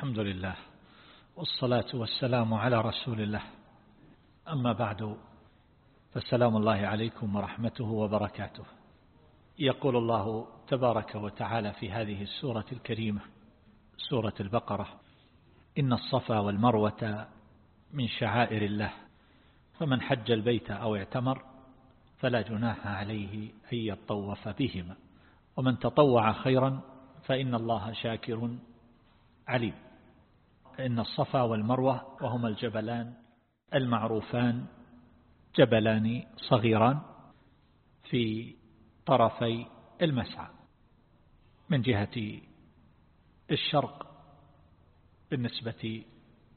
الحمد لله والصلاة والسلام على رسول الله. أما بعد فالسلام الله عليكم ورحمته وبركاته. يقول الله تبارك وتعالى في هذه السورة الكريمة سورة البقرة إن الصفا والمروة من شعائر الله فمن حج البيت أو اعتمر فلا جناح عليه أن يطوف بهما ومن تطوع خيرا فإن الله شاكر عليم. إن الصفا والمروة وهما الجبلان المعروفان جبلان صغيران في طرفي المسعى. من جهة الشرق بالنسبة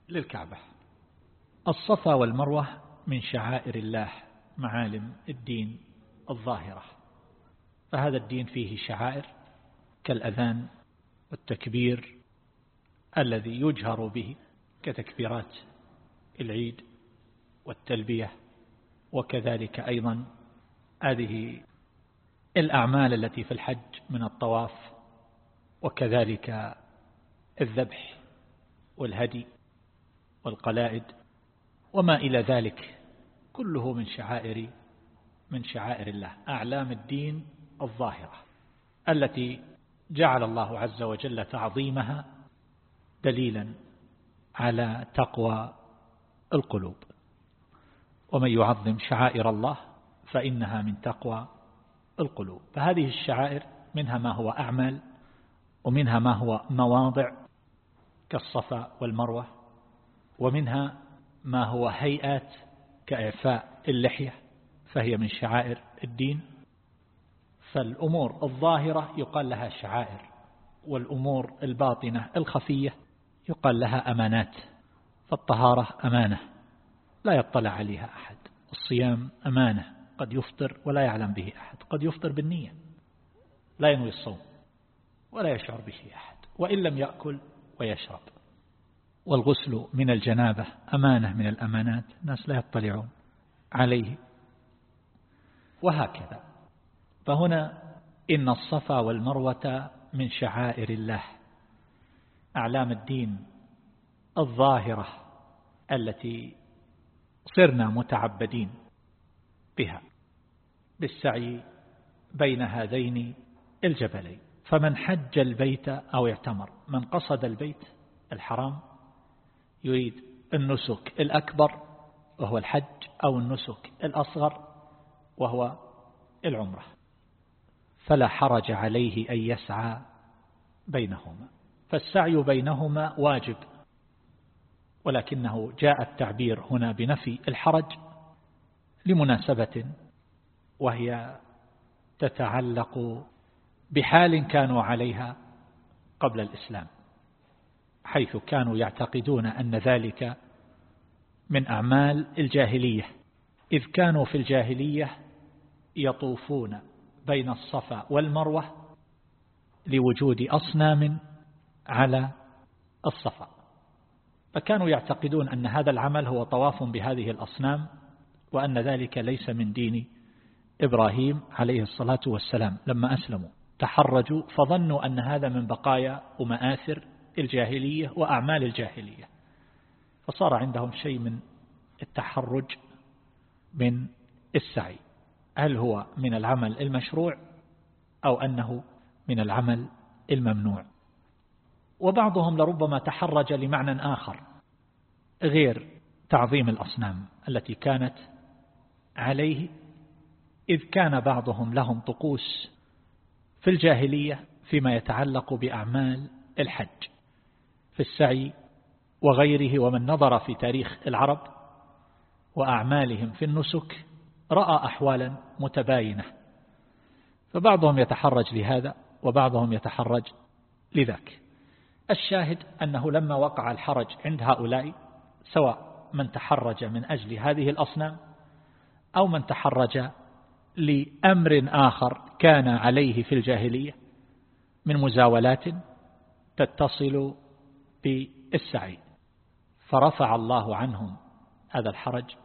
للكعبة. الصفا والمروة من شعائر الله معالم الدين الظاهرة. فهذا الدين فيه شعائر كالأذان والتكبير الذي يجهر به كتكبيرات العيد والتلبية وكذلك أيضا هذه الأعمال التي في الحج من الطواف وكذلك الذبح والهدي والقلائد وما إلى ذلك كله من شعائر من شعائر الله أعلام الدين الظاهرة التي جعل الله عز وجل تعظيمها دليلا على تقوى القلوب. ومن يعظم شعائر الله فإنها من تقوى القلوب. فهذه الشعائر منها ما هو أعمال ومنها ما هو مواضع كالصفا والمروة ومنها ما هو هيئات كإعفاء اللحية فهي من شعائر الدين. فالأمور الظاهرة يقال لها شعائر والأمور الباطنة الخفية يقال لها أمانات فالطهارة أمانة لا يطلع عليها أحد. الصيام أمانة قد يفطر ولا يعلم به أحد قد يفطر بالنية لا ينوي الصوم ولا يشعر به أحد وإن لم يأكل ويشرب. والغسل من الجنابة أمانة من الأمانات الناس لا يطلعون عليه. وهكذا. فهنا إن الصفا والمروة من شعائر الله. أعلام الدين الظاهرة التي صرنا متعبدين بها بالسعي بين هذين الجبلين. فمن حج البيت أو اعتمر من قصد البيت الحرام يريد النسك الأكبر وهو الحج أو النسك الأصغر وهو العمرة. فلا حرج عليه أن يسعى بينهما. فالسعي بينهما واجب. ولكنه جاء التعبير هنا بنفي الحرج لمناسبة وهي تتعلق بحال كانوا عليها قبل الإسلام حيث كانوا يعتقدون أن ذلك من أعمال الجاهلية إذ كانوا في الجاهلية يطوفون بين الصفا والمروة لوجود أصنام على الصفا. فكانوا يعتقدون أن هذا العمل هو طواف بهذه الأصنام وأن ذلك ليس من دين إبراهيم عليه الصلاة والسلام. لما أسلموا تحرجوا فظنوا أن هذا من بقايا ومآثر الجاهلية وأعمال الجاهلية. فصار عندهم شيء من التحرج من السعي. هل هو من العمل المشروع أو أنه من العمل الممنوع؟ وبعضهم لربما تحرج لمعنى آخر غير تعظيم الأصنام التي كانت عليه إذ كان بعضهم لهم طقوس في الجاهلية فيما يتعلق بأعمال الحج في السعي وغيره ومن نظر في تاريخ العرب وأعمالهم في النسك رأى أحوالا متباينة. فبعضهم يتحرج لهذا وبعضهم يتحرج لذاك. الشاهد أنه لما وقع الحرج عند هؤلاء سواء من تحرج من أجل هذه الأصنام أو من تحرج لأمر آخر كان عليه في الجاهلية من مزاولات تتصل بالسعي. فرفع الله عنهم هذا الحرج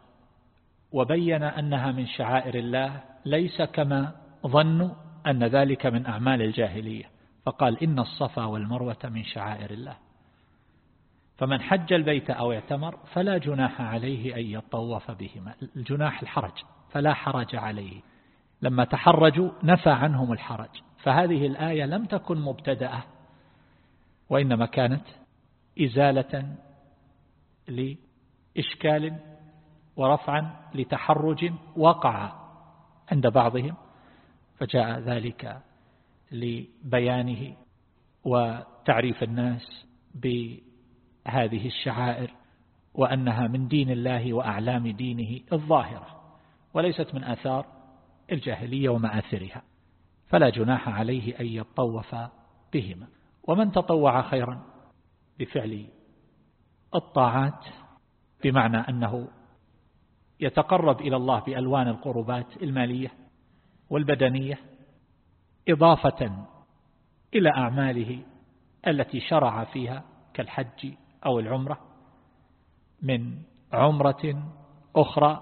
وبين أنها من شعائر الله ليس كما ظنوا أن ذلك من أعمال الجاهلية. فقال إن الصفا والمروة من شعائر الله. فمن حج البيت أو اعتمر فلا جناح عليه أن يطوف بهما. الجناح الحرج فلا حرج عليه. لما تحرجوا نفى عنهم الحرج. فهذه الآية لم تكن مبتدأة وإنما كانت إزالة لإشكال ورفعا لتحرج وقع عند بعضهم فجاء ذلك لبيانه وتعريف الناس بهذه الشعائر وأنها من دين الله وأعلام دينه الظاهرة وليست من آثار الجاهلية ومآثرها فلا جناح عليه أن يطوف بهما. ومن تطوع خيرا بفعل الطاعات بمعنى أنه يتقرب إلى الله بألوان القربات المالية والبدنية إضافة إلى أعماله التي شرع فيها كالحج أو العمرة من عمرة أخرى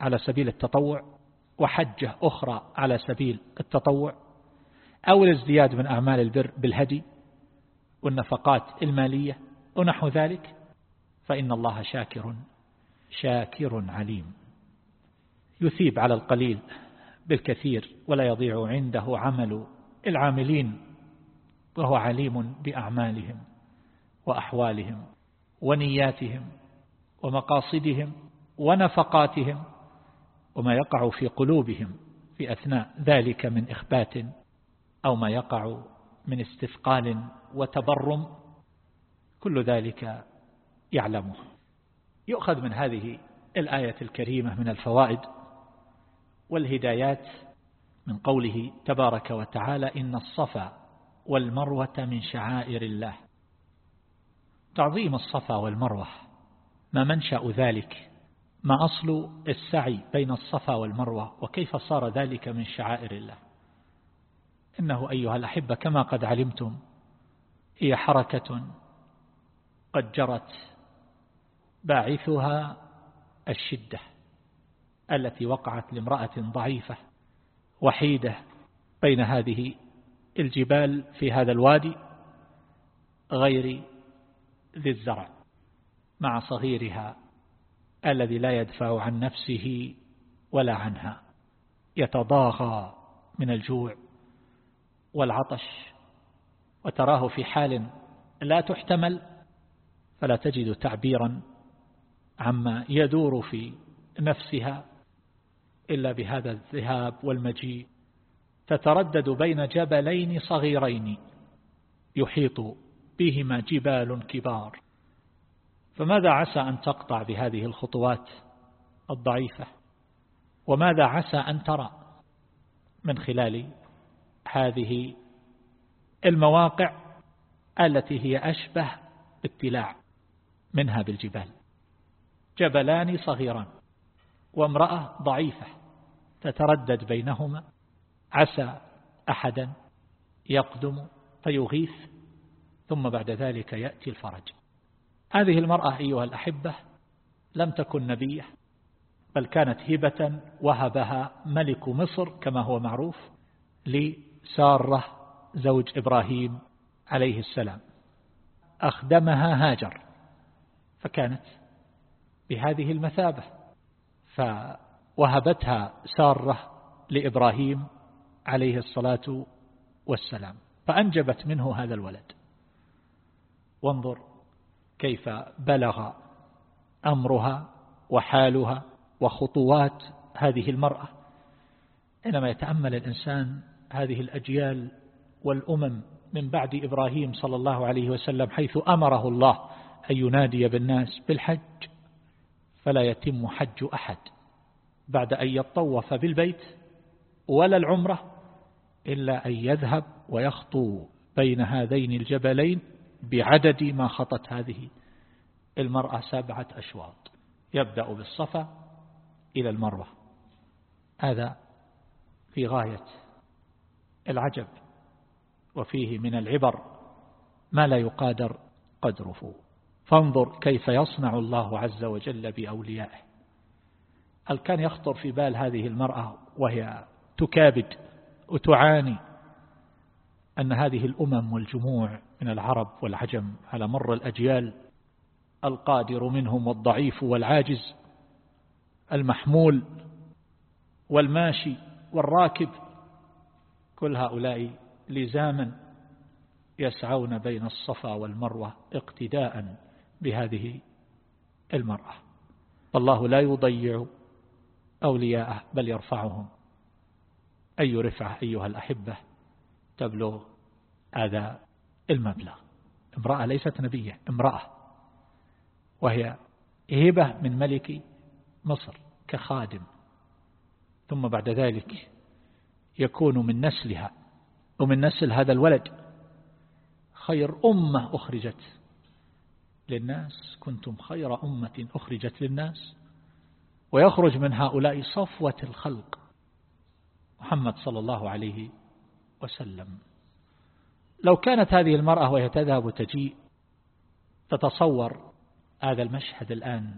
على سبيل التطوع وحجة أخرى على سبيل التطوع أو الازدياد من أعمال البر بالهدي والنفقات المالية ونحو ذلك فإن الله شاكر شاكر عليم. يثيب على القليل. بالكثير ولا يضيع عنده عمل العاملين وهو عليم بأعمالهم وأحوالهم ونياتهم ومقاصدهم ونفقاتهم وما يقع في قلوبهم في أثناء ذلك من إخبات أو ما يقع من استثقال وتبرم كل ذلك يعلمه. يؤخذ من هذه الآية الكريمة من الفوائد والهدايات من قوله تبارك وتعالى إن الصفا والمروة من شعائر الله. تعظيم الصفا والمروة ما منشأ ذلك؟ ما أصل السعي بين الصفا والمروة؟ وكيف صار ذلك من شعائر الله؟ إنه أيها الأحبة كما قد علمتم هي حركة قد جرت باعثها الشدة. التي وقعت لامرأة ضعيفة وحيدة بين هذه الجبال في هذا الوادي غير ذي الزرع مع صغيرها الذي لا يدفع عن نفسه ولا عنها. يتضاغى من الجوع والعطش وتراه في حال لا تحتمل فلا تجد تعبيرا عما يدور في نفسها. إلا بهذا الذهاب والمجيء. تتردد بين جبلين صغيرين يحيط بهما جبال كبار. فماذا عسى أن تقطع بهذه الخطوات الضعيفة؟ وماذا عسى أن ترى من خلال هذه المواقع التي هي أشبه بالتلاع منها بالجبال؟ جبلان صغيران. وامرأة ضعيفة تتردد بينهما عسى أحدا يقدم فيغيث ثم بعد ذلك يأتي الفرج. هذه المرأة أيها الأحبة لم تكن نبية بل كانت هبة وهبها ملك مصر كما هو معروف لسارة زوج إبراهيم عليه السلام. أخدمها هاجر فكانت بهذه المثابة. فوهبتها سارة لإبراهيم عليه الصلاة والسلام فأنجبت منه هذا الولد. وانظر كيف بلغ أمرها وحالها وخطوات هذه المرأة. حينما يتأمل الإنسان هذه الأجيال والأمم من بعد إبراهيم صلى الله عليه وسلم حيث أمره الله أن ينادي بالناس بالحج. فلا يتم حج أحد. بعد أن يطوف بالبيت ولا العمرة إلا أن يذهب ويخطو بين هذين الجبلين بعدد ما خطت هذه المرأة سبعة أشواط. يبدأ بالصفا إلى المروة. هذا في غاية العجب وفيه من العبر ما لا يقادر قدره. فانظر كيف يصنع الله عز وجل بأوليائه. هل كان يخطر في بال هذه المرأة وهي تكابد وتعاني أن هذه الأمم والجموع من العرب والعجم على مر الأجيال القادر منهم والضعيف والعاجز المحمول والماشي والراكب؟ كل هؤلاء لزاما يسعون بين الصفا والمروة اقتداء. بهذه المرأة. الله لا يضيع أولياءه بل يرفعهم. أي رفعة أيها الأحبة تبلغ هذا المبلغ. امرأة ليست نبية امرأة. وهي هبة من ملك مصر كخادم. ثم بعد ذلك يكون من نسلها. ومن نسل هذا الولد خير أمة أخرجت للناس كنتم خير أمة أخرجت للناس. ويخرج من هؤلاء صفوة الخلق محمد صلى الله عليه وسلم. لو كانت هذه المرأة وهي تذهب وتجيء تتصور هذا المشهد الآن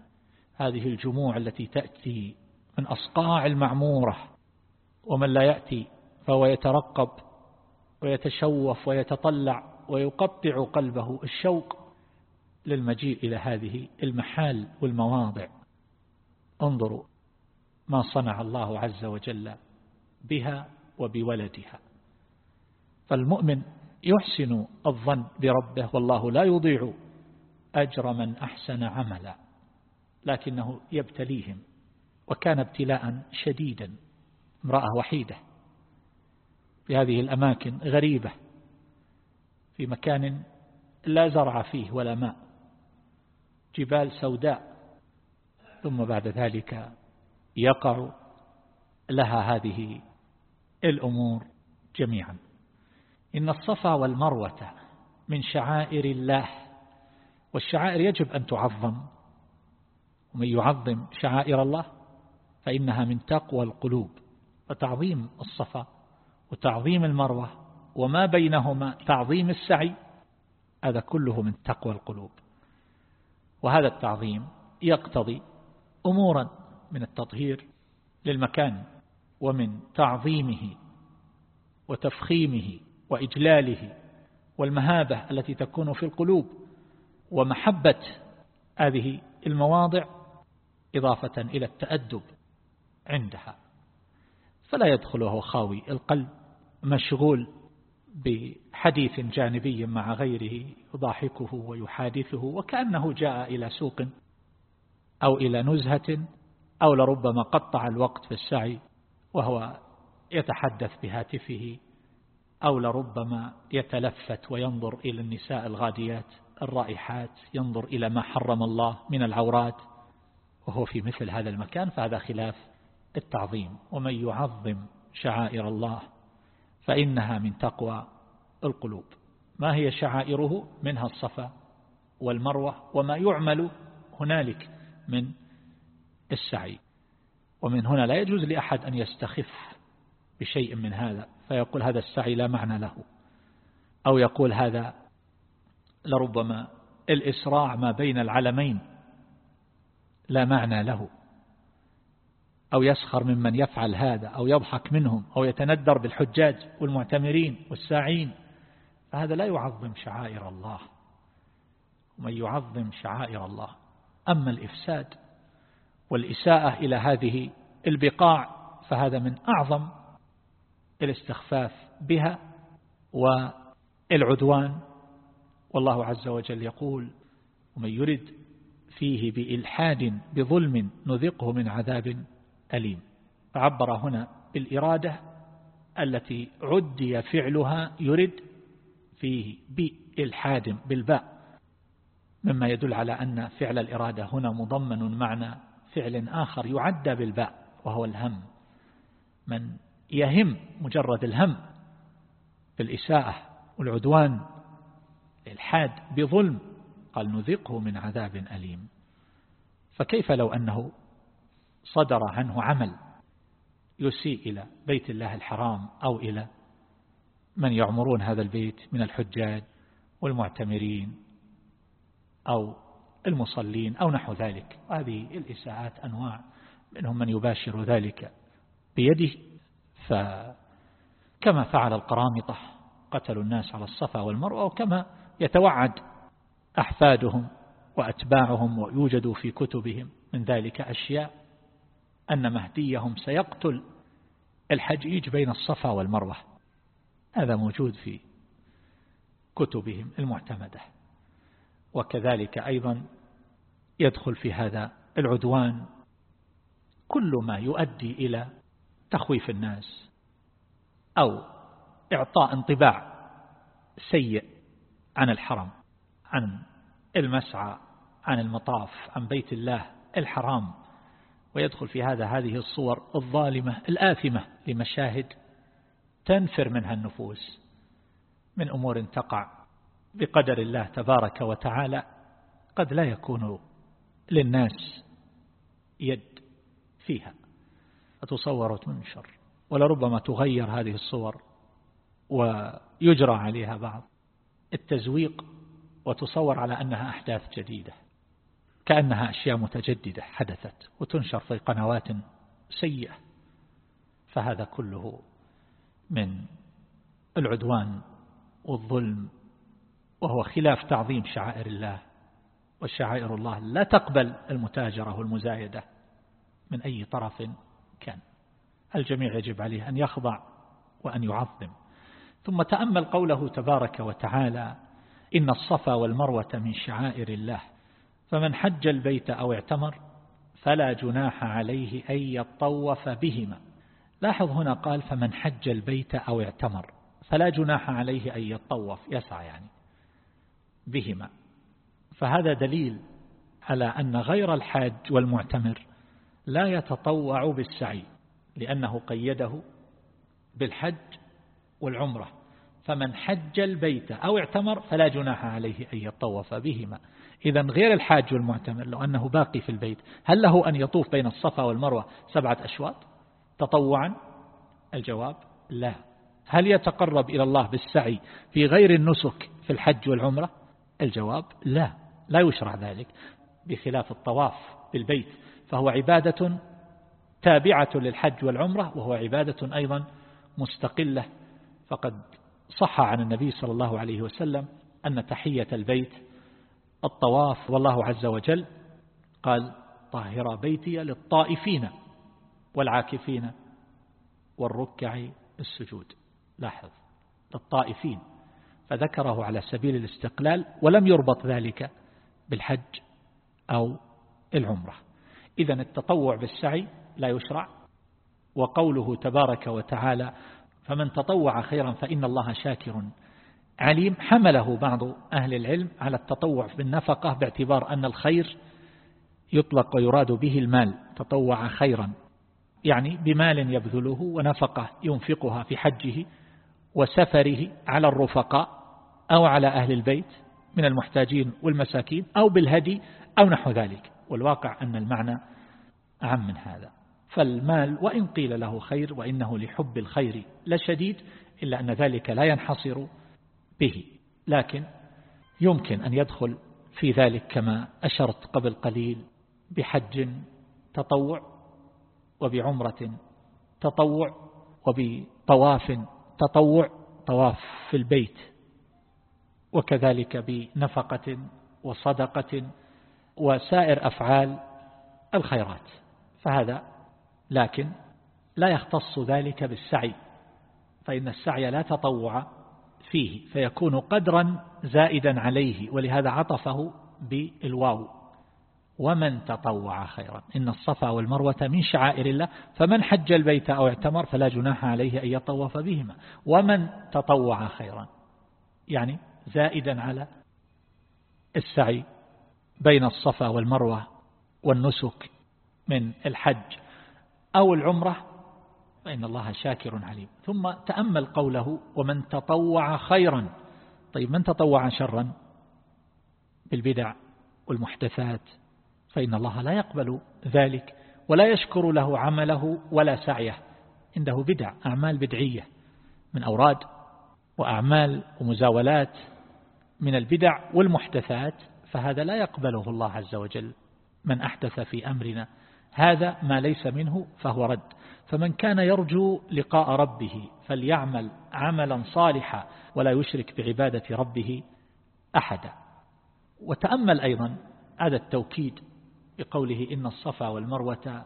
هذه الجموع التي تأتي من أصقاع المعمورة ومن لا يأتي فهو يترقب ويتشوف ويتطلع ويقطع قلبه الشوق للمجيء إلى هذه المحال والمواضع. انظروا ما صنع الله عز وجل بها وبولدها. فالمؤمن يحسن الظن بربه والله لا يضيع أجر من أحسن عملا لكنه يبتليهم وكان ابتلاء شديدا امرأة وحيدة في هذه الأماكن غريبة في مكان لا زرع فيه ولا ماء. جبال سوداء. ثم بعد ذلك يقع لها هذه الأمور جميعا. إن الصفا والمروة من شعائر الله والشعائر يجب أن تعظم. ومن يعظم شعائر الله فإنها من تقوى القلوب وتعظيم الصفا وتعظيم المروة وما بينهما تعظيم السعي هذا كله من تقوى القلوب. وهذا التعظيم يقتضي أمورا من التطهير للمكان ومن تعظيمه وتفخيمه وإجلاله والمهابة التي تكون في القلوب ومحبة هذه المواضع إضافة إلى التأدب عندها. فلا يدخل وهو خاوي القلب مشغول بحديث جانبي مع غيره يضاحكه ويحادثه وكأنه جاء إلى سوق أو إلى نزهة أو لربما قطع الوقت في السعي وهو يتحدث بهاتفه أو لربما يتلفت وينظر إلى النساء الغاديات الرائحات ينظر إلى ما حرم الله من العورات وهو في مثل هذا المكان فهذا خلاف التعظيم. ومن يعظم شعائر الله فإنها من تقوى القلوب. ما هي شعائره؟ منها الصفا والمروة وما يعمل هنالك من السعي. ومن هنا لا يجوز لأحد أن يستخف بشيء من هذا فيقول هذا السعي لا معنى له. أو يقول هذا لربما الإسراع ما بين العلمين لا معنى له. أو يسخر ممن يفعل هذا أو يضحك منهم أو يتندر بالحجاج والمعتمرين والساعين. فهذا لا يعظم شعائر الله. ومن يعظم شعائر الله. أما الإفساد والإساءة إلى هذه البقاع فهذا من أعظم الاستخفاف بها والعدوان. والله عز وجل يقول ومن يرد فيه بإلحاد بظلم نذقه من عذاب أليم. فعبر هنا بالإرادة التي عدي فعلها يرد فيه بإلحاد بالباء مما يدل على أن فعل الإرادة هنا مضمن معنى فعل آخر يعدى بالباء وهو الهم. من يهم مجرد الهم بالإساءة والعدوان الحاد بظلم قال نذقه من عذاب أليم. فكيف لو أنه صدر عنه عمل يسيء إلى بيت الله الحرام أو إلى من يعمرون هذا البيت من الحجاج والمعتمرين أو المصلين أو نحو ذلك. هذه الإساءات أنواع منهم من يباشر ذلك بيده. فكما فعل القرامطة قتلوا الناس على الصفا والمروة وكما يتوعد أحفادهم وأتباعهم ويوجد في كتبهم من ذلك أشياء أن مهديهم سيقتل الحجيج بين الصفا والمروة. هذا موجود في كتبهم المعتمدة. وكذلك أيضا يدخل في هذا العدوان كل ما يؤدي إلى تخويف الناس أو إعطاء انطباع سيء عن الحرم عن المسعى عن المطاف عن بيت الله الحرام. ويدخل في هذا هذه الصور الظالمة الآثمة لمشاهد تنفر منها النفوس من أمور تقع بقدر الله تبارك وتعالى قد لا يكون للناس يد فيها. فتصور وتنشر ولربما تغير هذه الصور ويجرى عليها بعض. التزويق وتصور على أنها أحداث جديدة كأنها أشياء متجددة حدثت وتنشر في قنوات سيئة فهذا كله من العدوان والظلم وهو خلاف تعظيم شعائر الله والشعائر الله. لا تقبل المتاجرة والمزايدة من أي طرف كان. الجميع يجب عليه أن يخضع وأن يعظم. ثم تأمل قوله تبارك وتعالى إن الصفا والمروة من شعائر الله فمن حج البيت أو اعتمر فلا جناح عليه أن يطوف بهما. لاحظ هنا قال فمن حج البيت أو اعتمر فلا جناح عليه أن يطوف يسعى يعني بهما. فهذا دليل على أن غير الحاج والمعتمر لا يتطوع بالسعي لأنه قيده بالحج والعمرة. فمن حج البيت أو اعتمر فلا جناح عليه أن يطوف بهما. إذا غير الحاج والمعتمر لو أنه باقي في البيت هل له أن يطوف بين الصفا والمروة سبعة أشواط؟ تطوعا؟ الجواب لا. هل يتقرب إلى الله بالسعي في غير النسك في الحج والعمرة؟ الجواب لا. لا يشرع ذلك. بخلاف الطواف بالبيت فهو عبادة تابعة للحج والعمرة وهو عبادة أيضا مستقلة. فقد صح عن النبي صلى الله عليه وسلم أن تحية البيت الطواف والله عز وجل قال طاهر بيتي للطائفين. والعاكفين والركع السجود. لاحظ للطائفين فذكره على سبيل الاستقلال ولم يربط ذلك بالحج أو العمرة. إذا التطوع بالسعي لا يشرع. وقوله تبارك وتعالى فمن تطوع خيرا فإن الله شاكر عليم حمله بعض أهل العلم على التطوع بالنفقة باعتبار أن الخير يطلق ويراد به المال. تطوع خيرا. يعني بمال يبذله ونفقة ينفقها في حجه وسفره على الرفقاء أو على أهل البيت من المحتاجين والمساكين أو بالهدي أو نحو ذلك. والواقع أن المعنى أعم من هذا. فالمال وإن قيل له خير وإنه لحب الخير لشديد إلا أن ذلك لا ينحصر به. لكن يمكن أن يدخل في ذلك كما أشرت قبل قليل بحج تطوع وبعمرة تطوع وبطواف تطوع طواف في البيت وكذلك بنفقة وصدقة وسائر أفعال الخيرات. فهذا لكن لا يختص ذلك بالسعي فإن السعي لا تطوع فيه فيكون قدرا زائدا عليه ولهذا عطفه بالواو. ومن تطوع خيرا. إن الصفا والمروة من شعائر الله فمن حج البيت أو اعتمر فلا جناح عليه أن يطوف بهما. ومن تطوع خيرا يعني زائدا على السعي بين الصفا والمروة والنسك من الحج أو العمرة فإن الله شاكر عليم. ثم تأمل قوله ومن تطوع خيرا. طيب من تطوع شرا؟ بالبدع والمحدثات. فإن الله لا يقبل ذلك ولا يشكر له عمله ولا سعيه. عنده بدع أعمال بدعية من أوراد وأعمال ومزاولات من البدع والمحدثات فهذا لا يقبله الله عز وجل. من أحدث في أمرنا هذا ما ليس منه فهو رد. فمن كان يرجو لقاء ربه فليعمل عملا صالحا ولا يشرك بعبادة ربه أحدا. وتأمل أيضا هذا التوكيد بقوله إن الصفا والمروة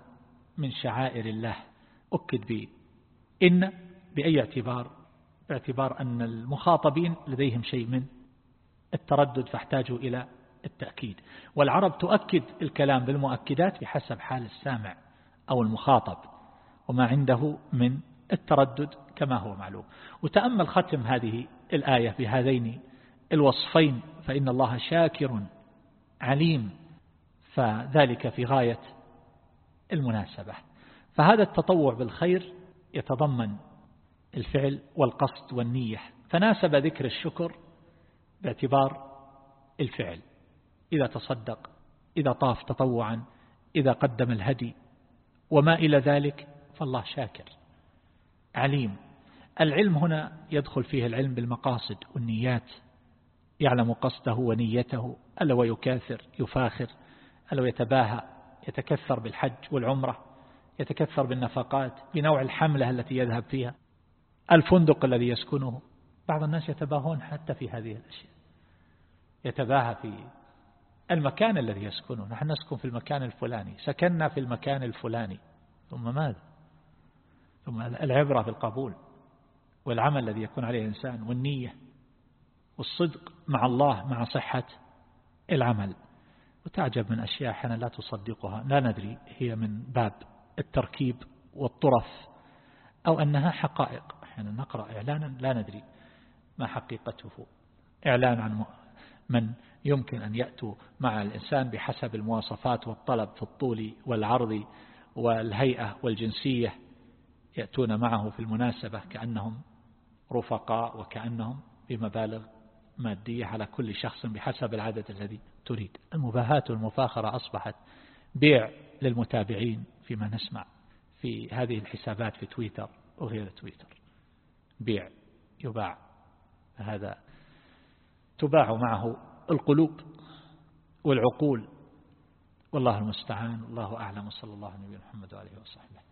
من شعائر الله. أكد به إن بأي اعتبار؟ باعتبار أن المخاطبين لديهم شيء من التردد فاحتاجوا إلى التأكيد. والعرب تؤكد الكلام بالمؤكدات بحسب حال السامع أو المخاطب وما عنده من التردد كما هو معلوم. وتأمل ختم هذه الآية بهذين الوصفين فإن الله شاكر عليم. فذلك في غاية المناسبة. فهذا التطوع بالخير يتضمن الفعل والقصد والنية. فناسب ذكر الشكر باعتبار الفعل. إذا تصدق إذا طاف تطوعا إذا قدم الهدي وما إلى ذلك فالله شاكر. عليم. العلم هنا يدخل فيه العلم بالمقاصد والنيات. يعلم قصده ونيته ألا ويكاثر يفاخر ألا ويتباهى يتكثر بالحج والعمرة يتكثر بالنفقات بنوع الحملة التي يذهب فيها. الفندق الذي يسكنه. بعض الناس يتباهون حتى في هذه الأشياء. يتباهى في المكان الذي يسكنه. نحن نسكن في المكان الفلاني. سكننا في المكان الفلاني. ثم ماذا؟ ثم العبرة في القبول والعمل الذي يكون عليه الإنسان والنية والصدق مع الله مع صحة العمل. وتعجب من أشياء حين لا تصدقها. لا ندري هي من باب التركيب والطرف أو أنها حقائق. حين نقرأ إعلانا لا ندري ما حقيقته. إعلان عن من يمكن أن يأتوا مع الإنسان بحسب المواصفات والطلب في الطول والعرض والهيئة والجنسية. يأتون معه في المناسبة كأنهم رفقاء وكأنهم بمبالغ مادية على كل شخص بحسب العدد الذي تريد. المباهاة والمفاخرة أصبحت بيع للمتابعين فيما نسمع في هذه الحسابات في تويتر وغير تويتر. بيع يباع هذا تباع معه القلوب والعقول. والله المستعان الله أعلم صلى الله عليه وسلم محمد وعليه وصحبه.